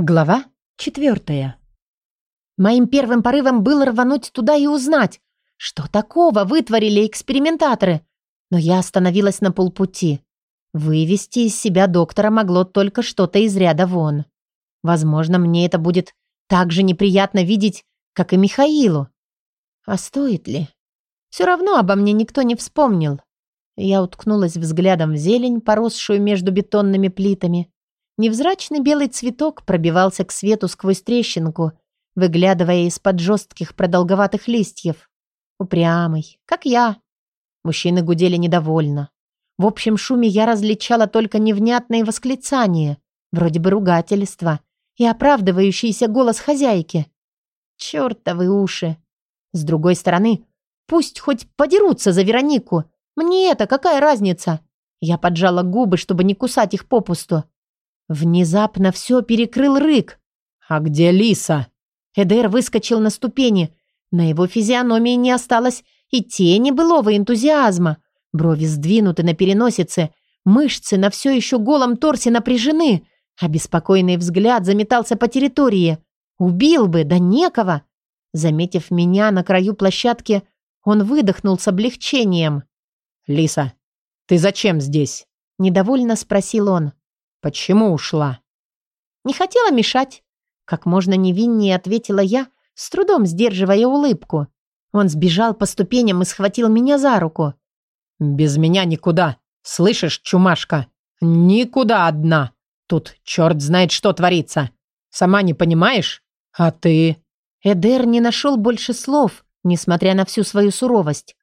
Глава четвертая. Моим первым порывом было рвануть туда и узнать, что такого вытворили экспериментаторы. Но я остановилась на полпути. Вывести из себя доктора могло только что-то из ряда вон. Возможно, мне это будет так же неприятно видеть, как и Михаилу. А стоит ли? Все равно обо мне никто не вспомнил. Я уткнулась взглядом в зелень, поросшую между бетонными плитами, Невзрачный белый цветок пробивался к свету сквозь трещинку, выглядывая из-под жестких продолговатых листьев. Упрямый, как я. Мужчины гудели недовольно. В общем шуме я различала только невнятные восклицания, вроде бы ругательства, и оправдывающийся голос хозяйки. Чёртовы уши! С другой стороны, пусть хоть подерутся за Веронику. Мне это какая разница? Я поджала губы, чтобы не кусать их попусту. Внезапно все перекрыл рык. «А где Лиса?» Эдер выскочил на ступени. На его физиономии не осталось и тени былого энтузиазма. Брови сдвинуты на переносице, мышцы на все еще голом торсе напряжены, а беспокойный взгляд заметался по территории. Убил бы, да некого. Заметив меня на краю площадки, он выдохнул с облегчением. «Лиса, ты зачем здесь?» Недовольно спросил он. Почему ушла? Не хотела мешать. Как можно невиннее ответила я, с трудом сдерживая улыбку. Он сбежал по ступеням и схватил меня за руку. «Без меня никуда. Слышишь, чумашка? Никуда одна. Тут черт знает, что творится. Сама не понимаешь? А ты?» Эдер не нашел больше слов, несмотря на всю свою суровость.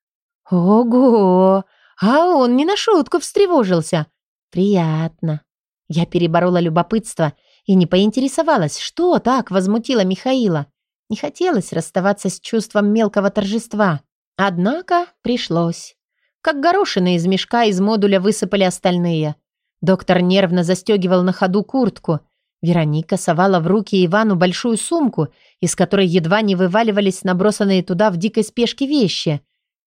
«Ого! А он не на шутку встревожился. Приятно. Я переборола любопытство и не поинтересовалась, что так возмутило Михаила. Не хотелось расставаться с чувством мелкого торжества. Однако пришлось. Как горошины из мешка из модуля высыпали остальные. Доктор нервно застегивал на ходу куртку. Вероника совала в руки Ивану большую сумку, из которой едва не вываливались набросанные туда в дикой спешке вещи.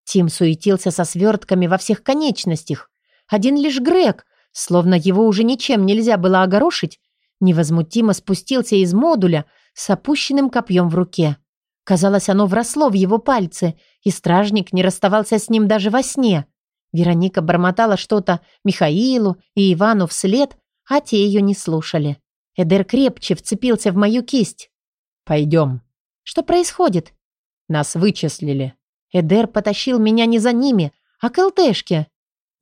Тим суетился со свертками во всех конечностях. Один лишь Грег Словно его уже ничем нельзя было огорошить, невозмутимо спустился из модуля с опущенным копьем в руке. Казалось, оно вросло в его пальцы, и стражник не расставался с ним даже во сне. Вероника бормотала что-то Михаилу и Ивану вслед, а те ее не слушали. Эдер крепче вцепился в мою кисть. «Пойдем». «Что происходит?» «Нас вычислили». Эдер потащил меня не за ними, а к ЛТшке.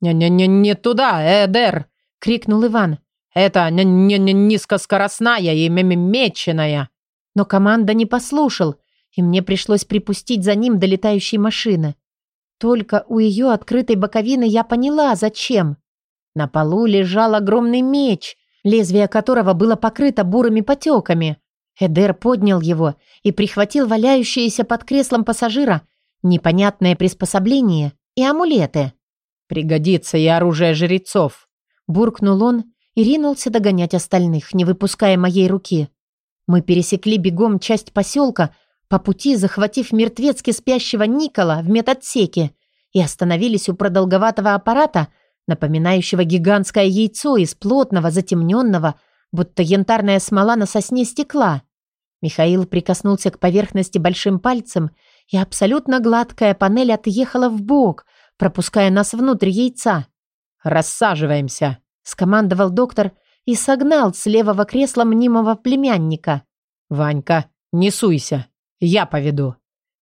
«Не-не-не, не туда, Эдер!» — крикнул Иван. «Это низкоскоростная и меченая!» Но команда не послушал, и мне пришлось припустить за ним до летающей машины. Только у ее открытой боковины я поняла, зачем. На полу лежал огромный меч, лезвие которого было покрыто бурыми потеками. Эдер поднял его и прихватил валяющееся под креслом пассажира непонятное приспособление и амулеты. «Пригодится и оружие жрецов», – буркнул он и ринулся догонять остальных, не выпуская моей руки. Мы пересекли бегом часть поселка, по пути захватив мертвецки спящего Никола в медотсеке и остановились у продолговатого аппарата, напоминающего гигантское яйцо из плотного, затемненного, будто янтарная смола на сосне стекла. Михаил прикоснулся к поверхности большим пальцем, и абсолютно гладкая панель отъехала в бок – пропуская нас внутрь яйца. «Рассаживаемся», — скомандовал доктор и согнал с левого кресла мнимого племянника. «Ванька, не суйся, я поведу».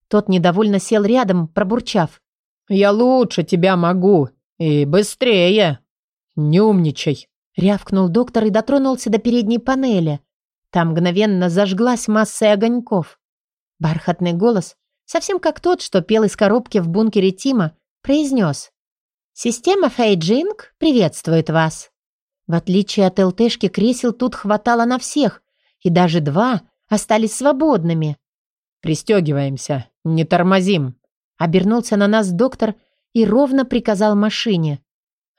Тот недовольно сел рядом, пробурчав. «Я лучше тебя могу. И быстрее. Не умничай», — рявкнул доктор и дотронулся до передней панели. Там мгновенно зажглась масса огоньков. Бархатный голос, совсем как тот, что пел из коробки в бункере Тима, произнес «Система Фейджинг приветствует вас». В отличие от ЛТшки, кресел тут хватало на всех, и даже два остались свободными. «Пристегиваемся, не тормозим», — обернулся на нас доктор и ровно приказал машине.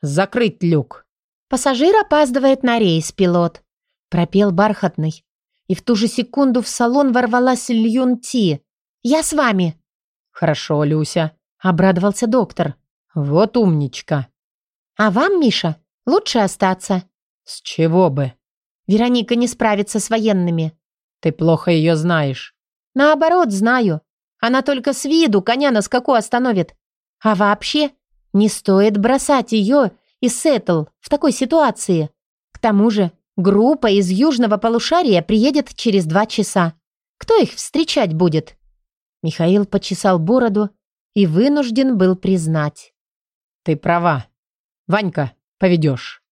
«Закрыть люк». «Пассажир опаздывает на рейс, пилот», — пропел бархатный. И в ту же секунду в салон ворвалась Льюн Ти. «Я с вами». «Хорошо, Люся», обрадовался доктор. «Вот умничка!» «А вам, Миша, лучше остаться». «С чего бы?» Вероника не справится с военными. Ты плохо ее знаешь. Наоборот, знаю. Она только с виду коня на скаку остановит. А вообще, не стоит бросать ее и Сеттл в такой ситуации. К тому же, группа из южного полушария приедет через два часа. Кто их встречать будет? Михаил почесал бороду и вынужден был признать. Ты права. Ванька, поведешь.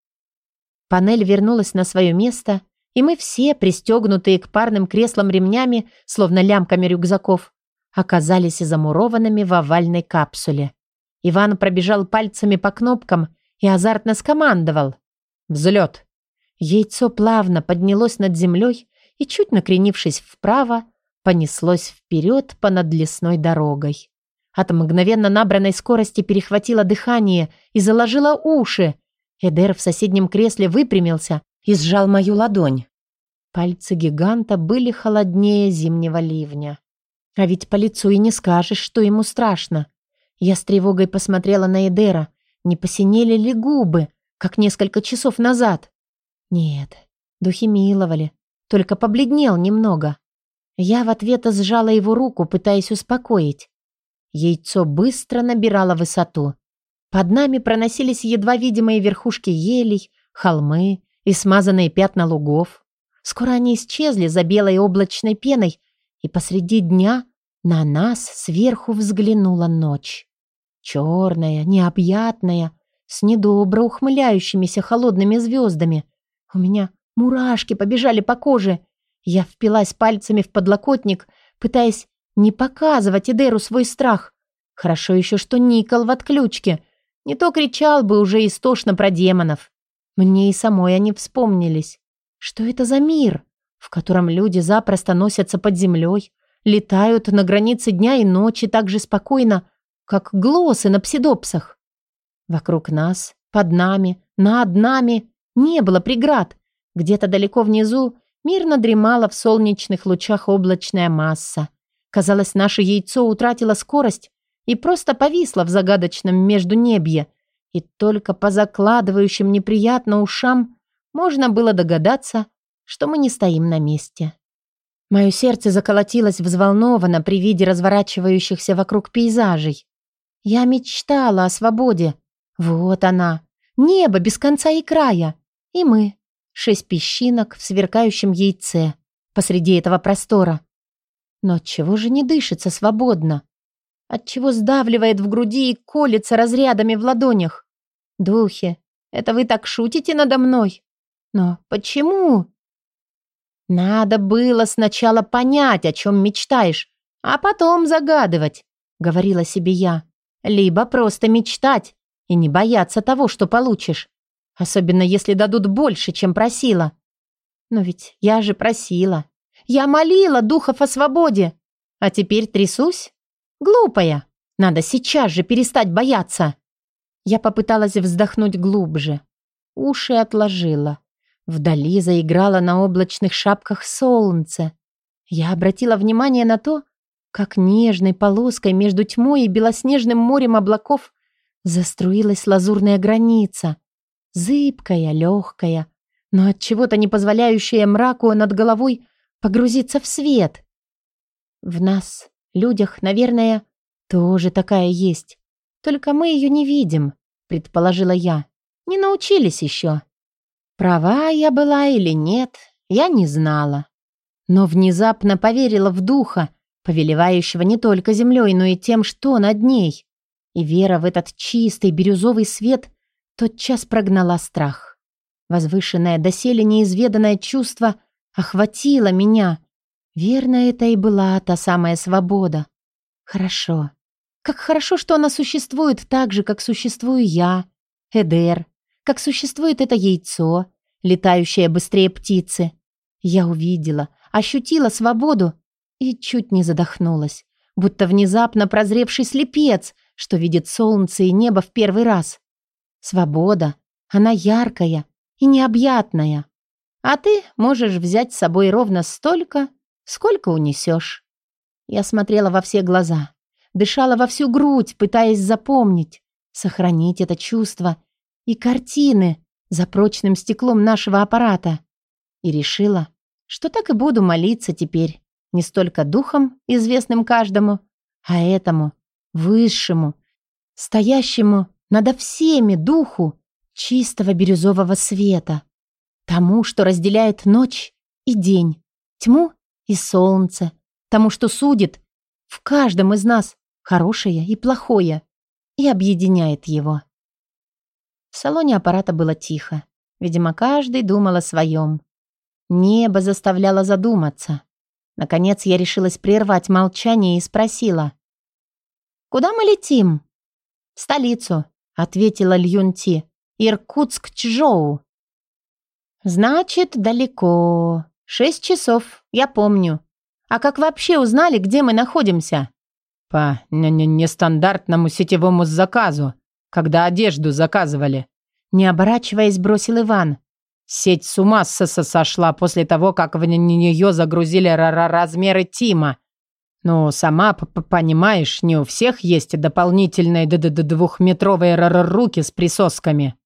Панель вернулась на свое место, и мы все, пристегнутые к парным креслам ремнями, словно лямками рюкзаков, оказались замурованными в овальной капсуле. Иван пробежал пальцами по кнопкам и азартно скомандовал. «Взлет!» Яйцо плавно поднялось над землей и, чуть накренившись вправо, понеслось вперед по надлесной дорогой. От мгновенно набранной скорости перехватило дыхание и заложило уши. Эдер в соседнем кресле выпрямился и сжал мою ладонь. Пальцы гиганта были холоднее зимнего ливня. А ведь по лицу и не скажешь, что ему страшно. Я с тревогой посмотрела на Эдера. Не посинели ли губы, как несколько часов назад? Нет, духи миловали, только побледнел немного. Я в ответ сжала его руку, пытаясь успокоить. Яйцо быстро набирало высоту. Под нами проносились едва видимые верхушки елей, холмы и смазанные пятна лугов. Скоро они исчезли за белой облачной пеной, и посреди дня на нас сверху взглянула ночь. Черная, необъятная, с недобро ухмыляющимися холодными звездами. У меня мурашки побежали по коже. Я впилась пальцами в подлокотник, пытаясь не показывать Эдеру свой страх. Хорошо еще, что Никол в отключке. Не то кричал бы уже истошно про демонов. Мне и самой они вспомнились. Что это за мир, в котором люди запросто носятся под землей, летают на границе дня и ночи так же спокойно, как глоссы на псидопсах? Вокруг нас, под нами, над нами не было преград. Где-то далеко внизу мирно дремала в солнечных лучах облачная масса. Казалось, наше яйцо утратило скорость и просто повисло в загадочном междунебье, и только по закладывающим неприятно ушам можно было догадаться, что мы не стоим на месте. Мое сердце заколотилось взволнованно при виде разворачивающихся вокруг пейзажей. Я мечтала о свободе. Вот она, небо без конца и края. И мы, шесть песчинок в сверкающем яйце посреди этого простора. Но чего же не дышится свободно? Отчего сдавливает в груди и колется разрядами в ладонях? Духи, это вы так шутите надо мной? Но почему? Надо было сначала понять, о чем мечтаешь, а потом загадывать, говорила себе я. Либо просто мечтать и не бояться того, что получишь. Особенно если дадут больше, чем просила. Но ведь я же просила. Я молила духов о свободе. А теперь трясусь? Глупая. Надо сейчас же перестать бояться. Я попыталась вздохнуть глубже. Уши отложила. Вдали заиграло на облачных шапках солнце. Я обратила внимание на то, как нежной полоской между тьмой и белоснежным морем облаков заструилась лазурная граница. Зыбкая, легкая, но от чего-то не позволяющая мраку над головой погрузиться в свет. В нас, людях, наверное, тоже такая есть. Только мы ее не видим, предположила я. Не научились еще. Права я была или нет, я не знала. Но внезапно поверила в духа, повелевающего не только землей, но и тем, что над ней. И вера в этот чистый бирюзовый свет тотчас прогнала страх. Возвышенное доселе неизведанное чувство охватила меня. Верно, это и была та самая свобода. Хорошо. Как хорошо, что она существует так же, как существую я, Эдер, как существует это яйцо, летающее быстрее птицы. Я увидела, ощутила свободу и чуть не задохнулась, будто внезапно прозревший слепец, что видит солнце и небо в первый раз. Свобода, она яркая и необъятная. А ты можешь взять с собой ровно столько, сколько унесешь. Я смотрела во все глаза, дышала во всю грудь, пытаясь запомнить, сохранить это чувство и картины за прочным стеклом нашего аппарата. И решила, что так и буду молиться теперь не столько духом, известным каждому, а этому, высшему, стоящему надо всеми духу чистого бирюзового света, тому, что разделяет ночь и день, тьму и солнце, тому, что судит в каждом из нас хорошее и плохое и объединяет его. В салоне аппарата было тихо. Видимо, каждый думал о своем. Небо заставляло задуматься. Наконец я решилась прервать молчание и спросила. «Куда мы летим?» «В столицу», — ответила Льюнти. «Иркутск-Чжоу». «Значит, далеко. Шесть часов, я помню. А как вообще узнали, где мы находимся?» «По нестандартному сетевому заказу, когда одежду заказывали». Не оборачиваясь, бросил Иван. Сеть с ума сошла после того, как в нее загрузили размеры Тима. Ну, сама понимаешь, не у всех есть дополнительные двухметровые руки с присосками.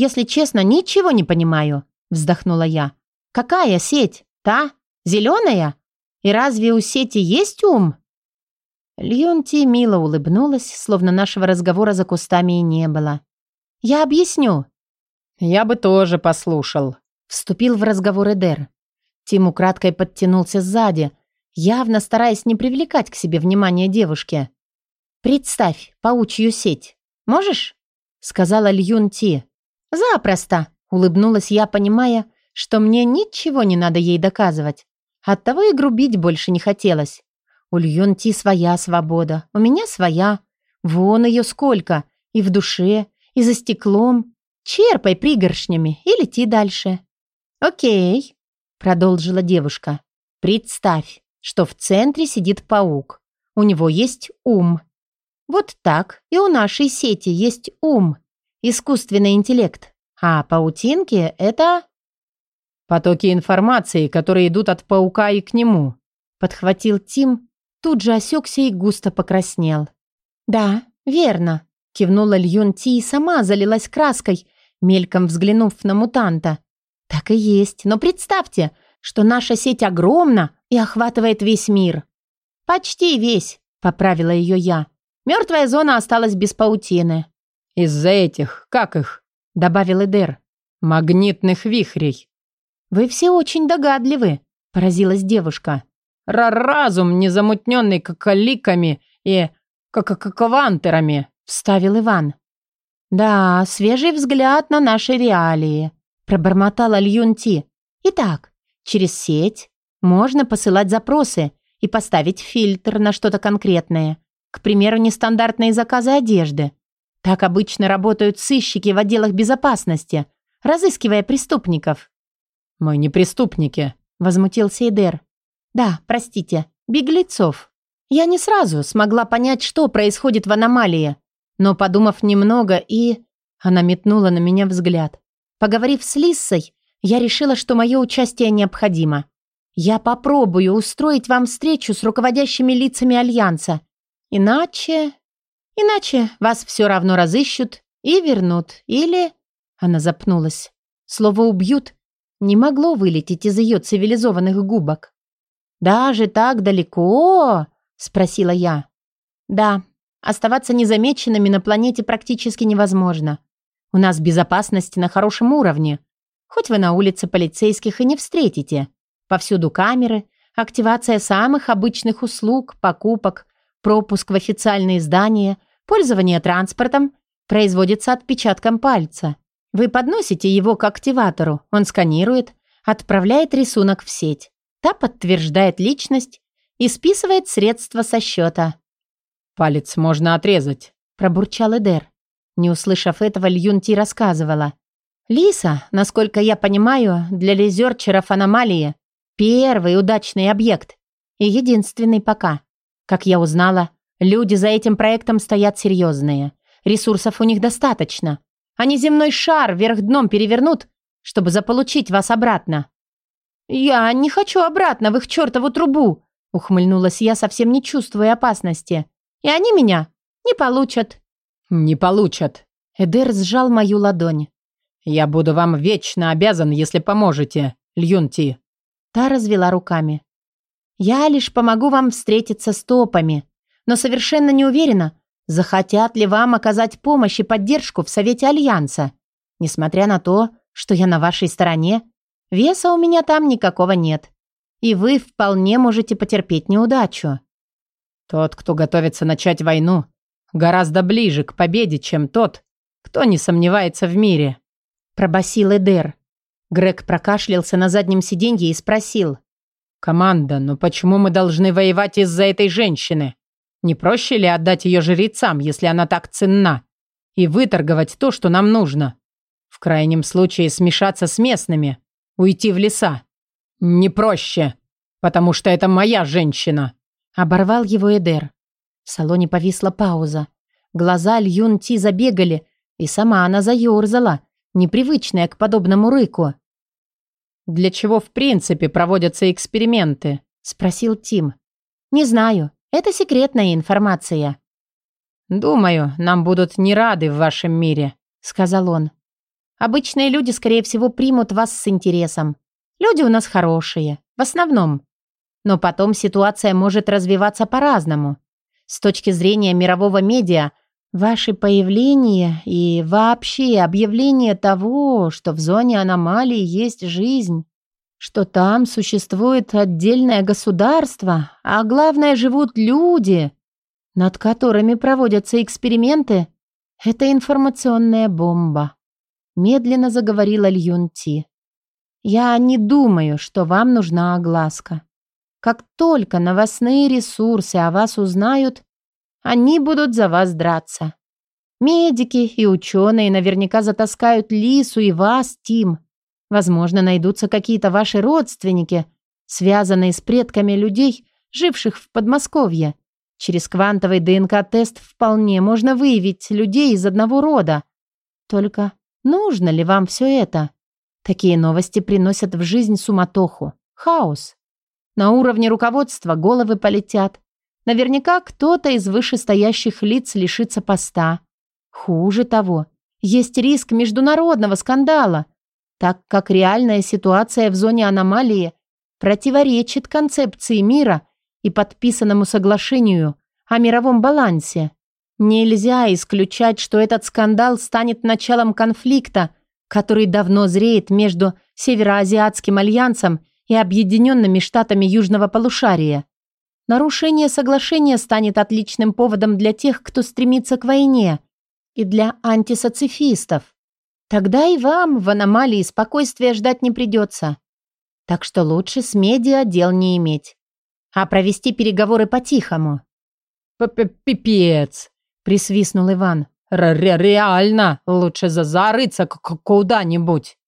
Если честно, ничего не понимаю, вздохнула я. Какая сеть? Та? Зеленая? И разве у сети есть ум? Льюнти мило улыбнулась, словно нашего разговора за кустами и не было. «Я объясню», «Я бы тоже послушал», — вступил в разговор Эдер. Тим украдкой подтянулся сзади, явно стараясь не привлекать к себе внимание девушки. «Представь паучью сеть. Можешь?» — сказала Льюн Ти. «Запросто», — улыбнулась я, понимая, что мне ничего не надо ей доказывать. Оттого и грубить больше не хотелось. У Льюн Ти своя свобода, у меня своя. Вон ее сколько, и в душе, и за стеклом, Черпай пригоршнями и лети дальше. Окей, продолжила девушка. Представь, что в центре сидит паук. У него есть ум. Вот так и у нашей сети есть ум. Искусственный интеллект. А паутинки — это... Потоки информации, которые идут от паука и к нему. Подхватил Тим, тут же осекся и густо покраснел. Да, верно. Кивнула Льюн Ти и сама залилась краской, мельком взглянув на мутанта. «Так и есть, но представьте, что наша сеть огромна и охватывает весь мир». «Почти весь», — поправила ее я. «Мертвая зона осталась без паутины». «Из-за этих, как их?» — добавил Эдер. «Магнитных вихрей». «Вы все очень догадливы», — поразилась девушка. «Разум, незамутненный коколиками и квантерами», — вставил Иван. «Да, свежий взгляд на наши реалии», – пробормотала Льюнти. «Итак, через сеть можно посылать запросы и поставить фильтр на что-то конкретное. К примеру, нестандартные заказы одежды. Так обычно работают сыщики в отделах безопасности, разыскивая преступников». «Мы не преступники», – возмутился Эдер. «Да, простите, беглецов. Я не сразу смогла понять, что происходит в аномалии. Но, подумав немного и... Она метнула на меня взгляд. Поговорив с Лиссой, я решила, что мое участие необходимо. Я попробую устроить вам встречу с руководящими лицами Альянса. Иначе... Иначе вас все равно разыщут и вернут. Или... Она запнулась. Слово «убьют» не могло вылететь из ее цивилизованных губок. «Даже так далеко?» — спросила я. «Да, Оставаться незамеченными на планете практически невозможно. У нас безопасность на хорошем уровне. Хоть вы на улице полицейских и не встретите. Повсюду камеры, активация самых обычных услуг, покупок, пропуск в официальные здания, пользование транспортом производится отпечатком пальца. Вы подносите его к активатору, он сканирует, отправляет рисунок в сеть. Та подтверждает личность и списывает средства со счета. «Палец можно отрезать», – пробурчал Эдер. Не услышав этого, Льюнти рассказывала. «Лиса, насколько я понимаю, для лизерчеров аномалии – первый удачный объект. И единственный пока. Как я узнала, люди за этим проектом стоят серьезные. Ресурсов у них достаточно. Они земной шар вверх дном перевернут, чтобы заполучить вас обратно». «Я не хочу обратно в их чертову трубу», – ухмыльнулась я, совсем не чувствуя опасности. И они меня не получат». «Не получат». Эдер сжал мою ладонь. «Я буду вам вечно обязан, если поможете, Льюн Ти?» Та развела руками. «Я лишь помогу вам встретиться с топами, но совершенно не уверена, захотят ли вам оказать помощь и поддержку в Совете Альянса. Несмотря на то, что я на вашей стороне, веса у меня там никакого нет, и вы вполне можете потерпеть неудачу». «Тот, кто готовится начать войну, гораздо ближе к победе, чем тот, кто не сомневается в мире», – пробасил Эдер. Грег прокашлялся на заднем сиденье и спросил. «Команда, но почему мы должны воевать из-за этой женщины? Не проще ли отдать ее жрецам, если она так ценна, и выторговать то, что нам нужно? В крайнем случае смешаться с местными, уйти в леса. Не проще, потому что это моя женщина», – оборвал его Эдер. В салоне повисла пауза. Глаза Льюн Ти забегали, и сама она заерзала, непривычная к подобному рыку. «Для чего в принципе проводятся эксперименты?» – спросил Тим. «Не знаю. Это секретная информация». «Думаю, нам будут не рады в вашем мире», – сказал он. «Обычные люди, скорее всего, примут вас с интересом. Люди у нас хорошие, в основном. Но потом ситуация может развиваться по-разному. С точки зрения мирового медиа – Ваше появление и вообще объявление того, что в зоне аномалии есть жизнь, что там существует отдельное государство, а главное живут люди, над которыми проводятся эксперименты, это информационная бомба. Медленно заговорила Льюн Ти. Я не думаю, что вам нужна огласка. Как только новостные ресурсы о вас узнают, они будут за вас драться. Медики и ученые наверняка затаскают Лису и вас, Тим. Возможно, найдутся какие-то ваши родственники, связанные с предками людей, живших в Подмосковье. Через квантовый ДНК-тест вполне можно выявить людей из одного рода. Только нужно ли вам все это? Такие новости приносят в жизнь суматоху, хаос. На уровне руководства головы полетят, Наверняка кто-то из вышестоящих лиц лишится поста. Хуже того, есть риск международного скандала, так как реальная ситуация в зоне аномалии противоречит концепции мира и подписанному соглашению о мировом балансе. Нельзя исключать, что этот скандал станет началом конфликта, который давно зреет между Североазиатским альянсом и Объединенными Штатами Южного полушария. Нарушение соглашения станет отличным поводом для тех, кто стремится к войне, и для антисоцифистов. Тогда и вам в аномалии спокойствия ждать не придется. Так что лучше с медиа дел не иметь, а провести переговоры по-тихому. «Пипец!» — присвистнул Иван. Р «Реально! Лучше зарыться куда-нибудь!»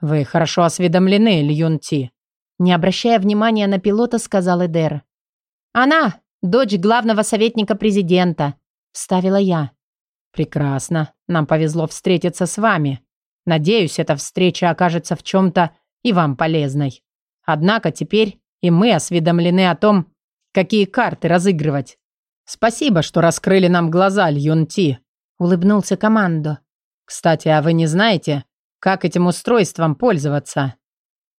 «Вы хорошо осведомлены, Льюн Ти», — не обращая внимания на пилота, сказал Эдер. «Она, дочь главного советника президента», — вставила я. «Прекрасно. Нам повезло встретиться с вами. Надеюсь, эта встреча окажется в чем-то и вам полезной. Однако теперь и мы осведомлены о том, какие карты разыгрывать. Спасибо, что раскрыли нам глаза, Льюн Ти», — улыбнулся команду. «Кстати, а вы не знаете, как этим устройством пользоваться?»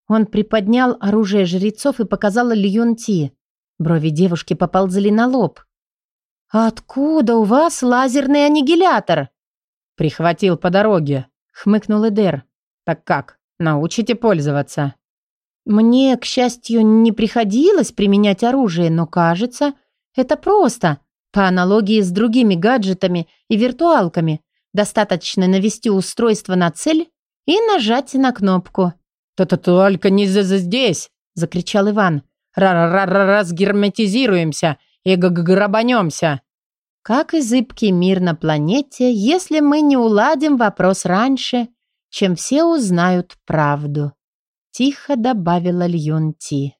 Он приподнял оружие жрецов и показал Льюн Ти. Брови девушки поползли на лоб. «Откуда у вас лазерный аннигилятор?» «Прихватил по дороге», — хмыкнул Эдер. «Так как, научите пользоваться?» «Мне, к счастью, не приходилось применять оружие, но, кажется, это просто. По аналогии с другими гаджетами и виртуалками, достаточно навести устройство на цель и нажать на кнопку». «То-то только не здесь!» — закричал Иван разгерметизируемся и грабанемся. Как и зыбкий мир на планете, если мы не уладим вопрос раньше, чем все узнают правду, тихо добавила Льюн Ти.